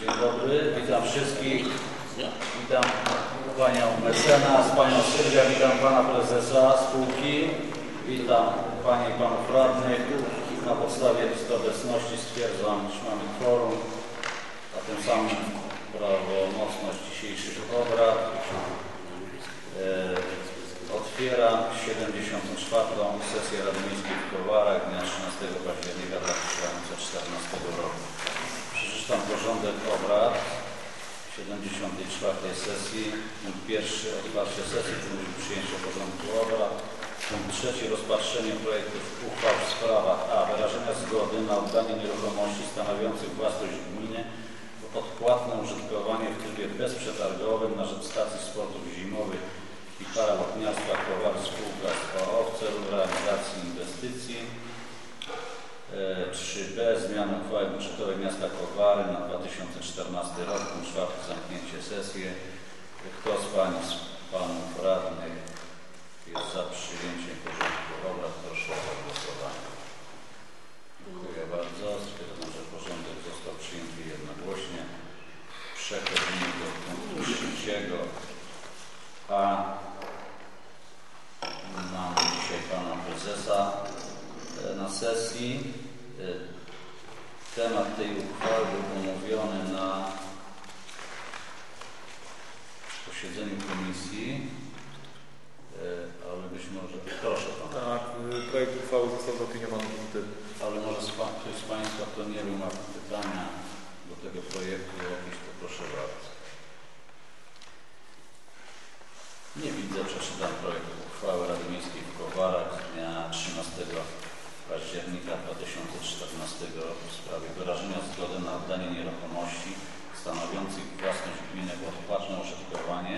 Dzień dobry, witam wszystkich. Witam Panią mecenas, Panią Sylwię, witam Pana Prezesa spółki. Witam Panie i Panów Radnych. Na podstawie listy obecności stwierdzam, iż mamy kworum, a tym samym prawomocność dzisiejszych obrad. E, Otwieram 74. sesję Rady Miejskiej w Kowarach dnia 13 października 2014 roku. Przeczytam porządek obrad 74. sesji. Punkt pierwszy otwarcie sesji, punkt przyjęcie porządku obrad. Punkt trzeci rozpatrzenie projektów uchwał w sprawach A. Wyrażenia zgody na oddanie nieruchomości stanowiących własność gminy w odpłatne użytkowanie w trybie bezprzetargowym na rzecz stacji sportów zimowych i paralotniarstwa Kowar Spółka z OO w celu realizacji inwestycji. E, 3b. Zmiany uchwały budżetowej miasta Kowary na 2014 rok. Punkt. Zamknięcie sesji. Kto z Pań z Panów Radnych jest za przyjęciem porządku obrad? Proszę o głosowanie. Dziękuję bardzo. Stwierdzam, że porządek został przyjęty jednogłośnie. Przechodzimy do punktu trzeciego. A mamy dzisiaj Pana Prezesa e, na sesji. E, Temat tej uchwały był omówiony na posiedzeniu komisji, E, ale być może, proszę Pana. Tak, y, projekt uchwały został zaopiniowany. Ale może z pan, ktoś z Państwa, kto nie wiem, ma pytania do tego projektu jakieś, to proszę bardzo. Nie widzę. Przeczytam projekt uchwały Rady Miejskiej w Kowarach z dnia 13 października 2014 roku w sprawie wyrażenia zgody na oddanie nieruchomości stanowiących własność gminy w odpłatne użytkowanie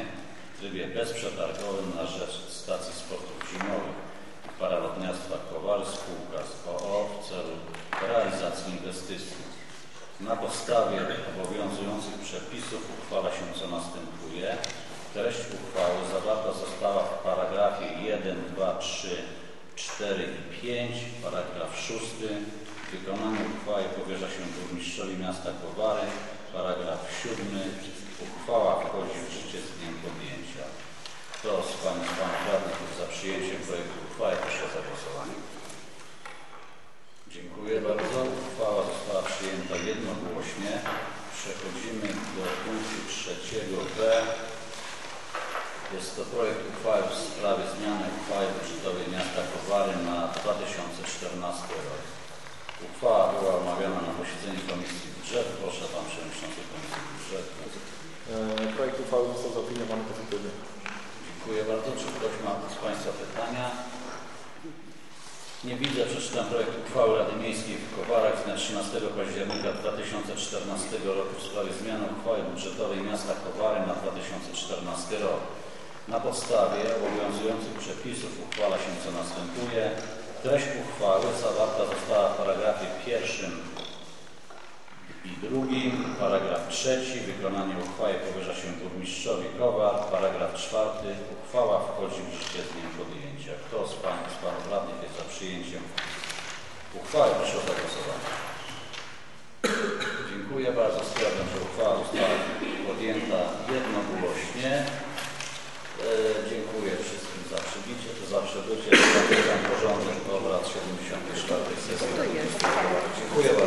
w trybie bezprzetargowym na rzecz stacji sportów zimowych i paralotniarstwa Kowal spółka z OO w celu realizacji inwestycji. Na podstawie obowiązujących przepisów uchwala się co następuje. Treść uchwały zawarta została w paragrafie 1, 2, 3, 4 i 5, paragraf 6. Wykonanie uchwały powierza się burmistrzowi miasta Kowary. Paragraf 7. Uchwała wchodzi w życie z dniem podjęcia. Kto z Pań i Panów Radnych jest za przyjęciem projektu uchwały? Proszę o zagłosowanie. Dziękuję bardzo. Uchwała została przyjęta jednogłośnie. Przechodzimy do punktu trzeciego B. Jest to projekt uchwały w sprawie zmiany uchwały budżetowej miasta Kowary na 2014 rok. Uchwała była omawiana na posiedzeniu Komisji Budżetu. Proszę Pan Przewodniczący Komisji Budżetu. E, Projekt uchwały został zaopiniowany pozytywnie. Dziękuję bardzo. Czy ktoś ma z Państwa pytania? Nie widzę. Przeczytam projekt uchwały Rady Miejskiej w Kowarach z dnia 13 października 2014 roku w sprawie zmiany uchwały budżetowej miasta Kowary na 2014 rok. Na podstawie obowiązujących przepisów uchwala się co następuje. Treść uchwały zawarta została w paragrafie pierwszym i drugim. Paragraf trzeci. Wykonanie uchwały powierza się burmistrzowi Kowar. Paragraf czwarty. Uchwała wchodzi w życie z dniem podjęcia. Kto z Pań i z Panów Radnych jest za przyjęciem uchwały? Proszę o zagłosowanie. Dziękuję bardzo. Stwierdzam, że uchwała została podjęta jednogłośnie. E, dziękuję